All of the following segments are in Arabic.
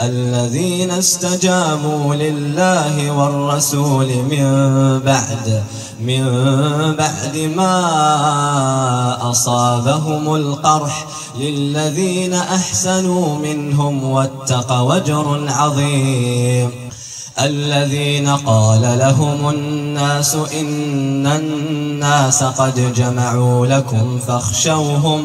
الذين استجابوا لله والرسول من بعد من بعد ما أصابهم القرح للذين أحسنوا منهم واتقوا وجر عظيم. الذين قال لهم الناس إن الناس قد جمعوا لكم فاخشوهم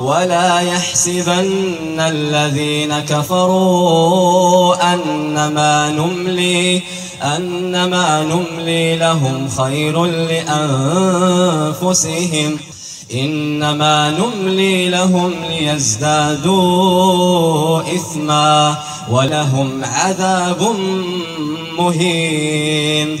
ولا يحسبن الذين كفروا أنما نملي أنما نملي لهم خير لأنفسهم إنما نملي لهم ليزدادوا إثما ولهم عذاب مهين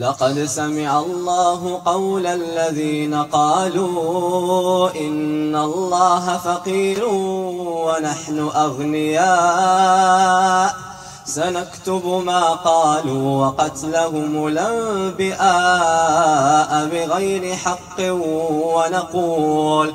لقد سمع الله قول الذين قالوا إن الله فقير ونحن أغنياء. سنكتب ما قالوا وقتلهم الأنبئاء بغير حق ونقول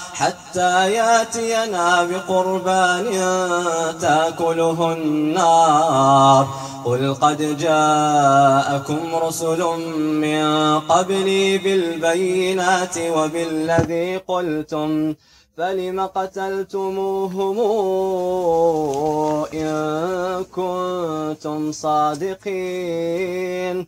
حتى ياتينا بقربان تأكله النار. قل قد جاءكم رسل من قبلي بالبينات وبالذي قلتم فلم قتلتموهم إن كنتم صادقين؟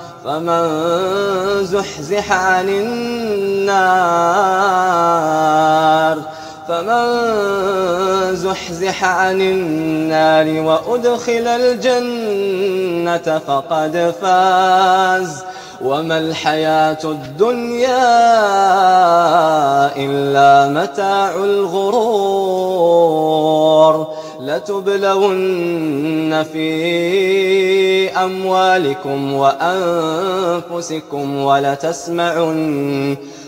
فمن زحزح عن النار فمن زحزح عن النار وأدخل الجنة فقد فاز وما الحياة الدنيا إلا متاع الغرور لتبلون في أموالكم وأنفسكم ولتسمعن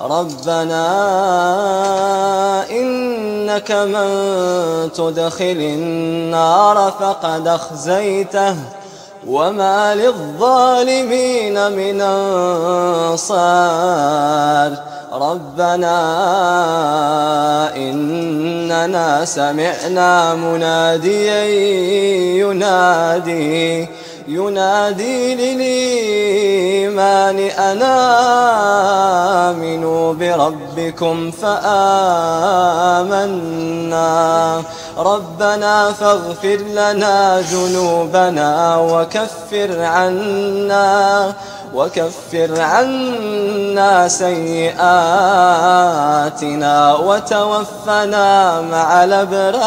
ربنا إنك من تدخل النار فقد أخزيته وما للظالمين من أنصار ربنا إننا سمعنا مناديا ينادي ينادي للإيمان أنا بربكم فآمنا. ربنا فاغفر لنا ذنوبنا وكفر عنا وكفر عنا سيئاتنا وتوفنا مع الأبرار.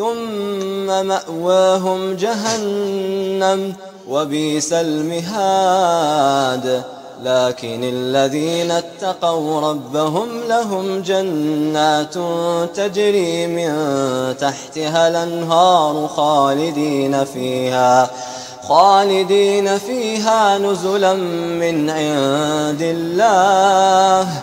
ثم مأواهم جهنم وبيس المهاد. لكن الذين اتقوا ربهم لهم جنات تجري من تحتها الأنهار خالدين فيها خالدين فيها نزلا من عند الله.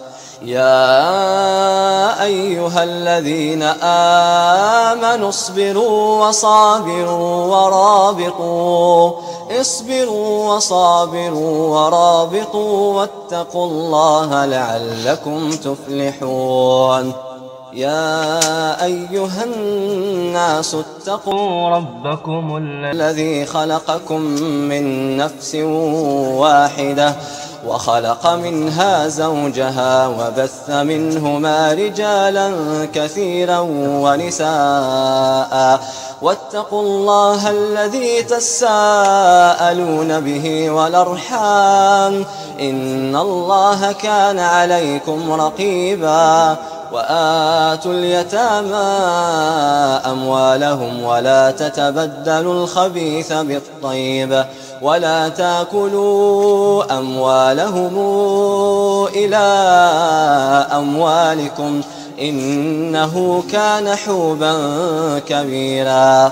يا أيها الذين آمنوا اصبروا وصابروا ورابطوا اصبروا وصابروا ورابطوا واتقوا الله لعلكم تفلحون. يا أيها الناس اتقوا ربكم الذي خلقكم من نفس واحدة وخلق منها زوجها وبث منهما رجالا كثيرا ونساء. واتقوا الله الذي تساءلون به والأرحام. إن الله كان عليكم رقيبا. وآتوا اليتامى أموالهم ولا تتبدلوا الخبيث بالطيب. ولا تاكلوا أموالهم إلى أموالكم إنه كان حوبا كبيرا.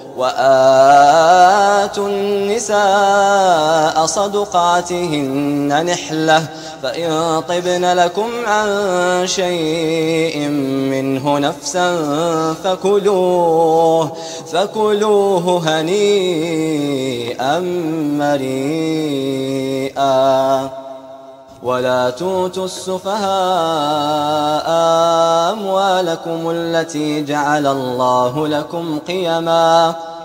وآتوا النساء صدقاتهن نحلة فإن طبن لكم عن شيء منه نفسا فكلوه فكلوه هنيئا مريئا. ولا توتوا السفهاء أموالكم التي جعل الله لكم قيما.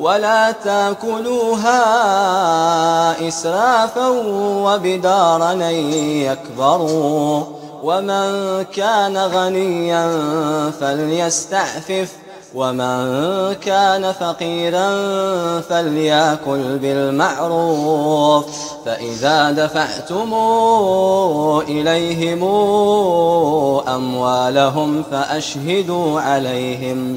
ولا تاكلوها إسرافا وبدارا يكبروا. ومن كان غنيا فليستعفف ومن كان فقيرا فليأكل بالمعروف. فإذا دفعتم إليهم أموالهم فأشهدوا عليهم.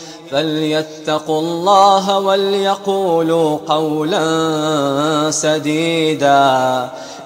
فليتقوا الله وليقولوا قولا سديدا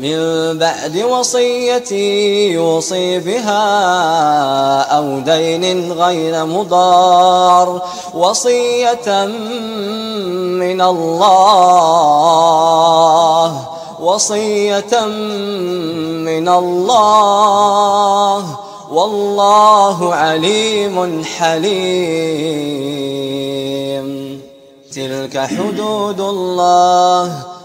من بعد وصية يوصي بها أو دين غير مضار وصية من الله وصية من الله والله عليم حليم. تلك حدود الله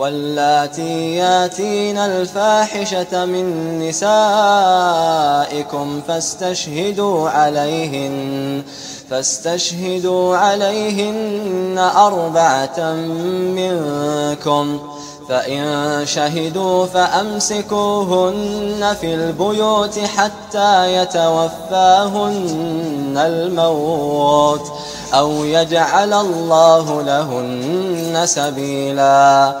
واللاتي ياتين الفاحشة من نسائكم فاستشهدوا عليهن فاستشهدوا عليهن أربعة منكم. فإن شهدوا فأمسكوهن في البيوت حتى يتوفاهن الموت أو يجعل الله لهن سبيلا.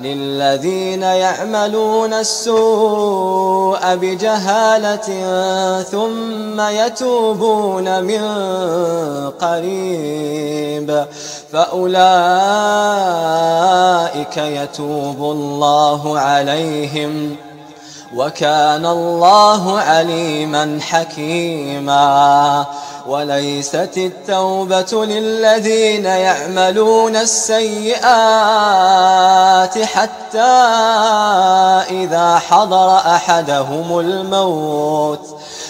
للذين يعملون السوء بجهالة ثم يتوبون من قريب فأولئك يتوب الله عليهم وكان الله عليما حكيما وليست التوبة للذين يعملون السيئات حتى إذا حضر أحدهم الموت.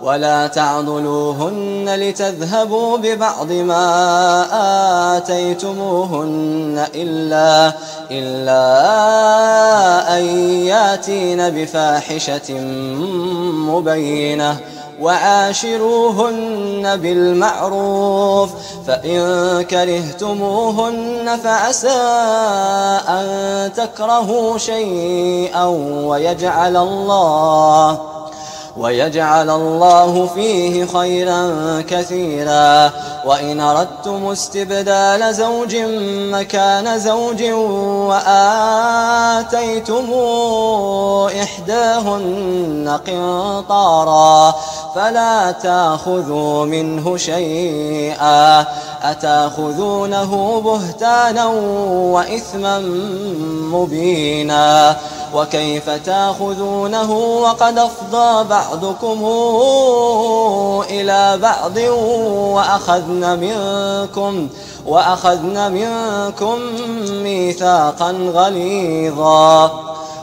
ولا تعضلوهن لتذهبوا ببعض ما آتيتموهن إلا, إلا أن ياتين بفاحشة مبينة وعاشروهن بالمعروف فإن كرهتموهن فعسى أن تكرهوا شيئا ويجعل الله ويجعل الله فيه خيرا كثيرا. وإن أردتم استبدال زوج مكان زوج وآتيتم إحداهن قنطارا. فلا تاخذوا منه شيئا أتاخذونه بهتانا وإثما مبينا وكيف تاخذونه وقد أفضى بعضكم إلى بعض وأخذن منكم وأخذن منكم ميثاقا غليظا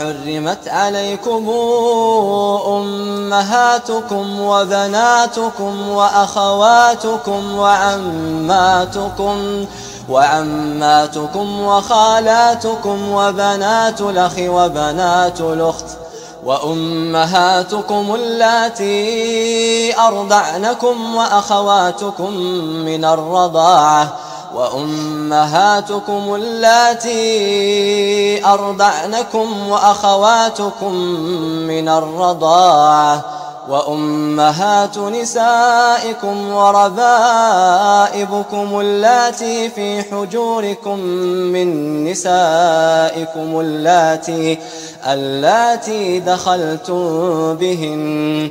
حرمت عليكم أمهاتكم وبناتكم وأخواتكم وعماتكم وعماتكم وخالاتكم وبنات الأخ وبنات الأخت وأمهاتكم اللاتي أرضعنكم وأخواتكم من الرضاعة وأمهاتكم اللاتي أرضعنكم وأخواتكم من الرضاعة وأمهات نسائكم وربائبكم اللاتي في حجوركم من نسائكم اللاتي اللاتي دخلتم بهن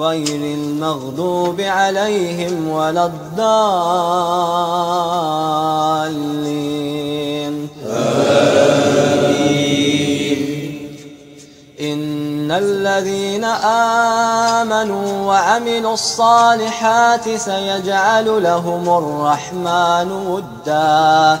غير المغضوب عليهم ولا الضالين. إن الذين آمنوا وعملوا الصالحات سيجعل لهم الرحمن وداً.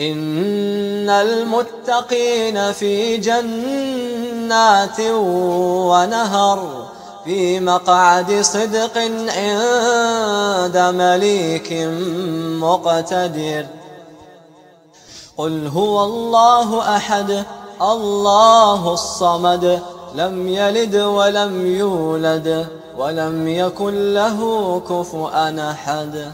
إن المتقين في جنات ونهر في مقعد صدق عند مليك مقتدر. قل هو الله أحد الله الصمد لم يلد ولم يولد ولم يكن له كفؤا أحد.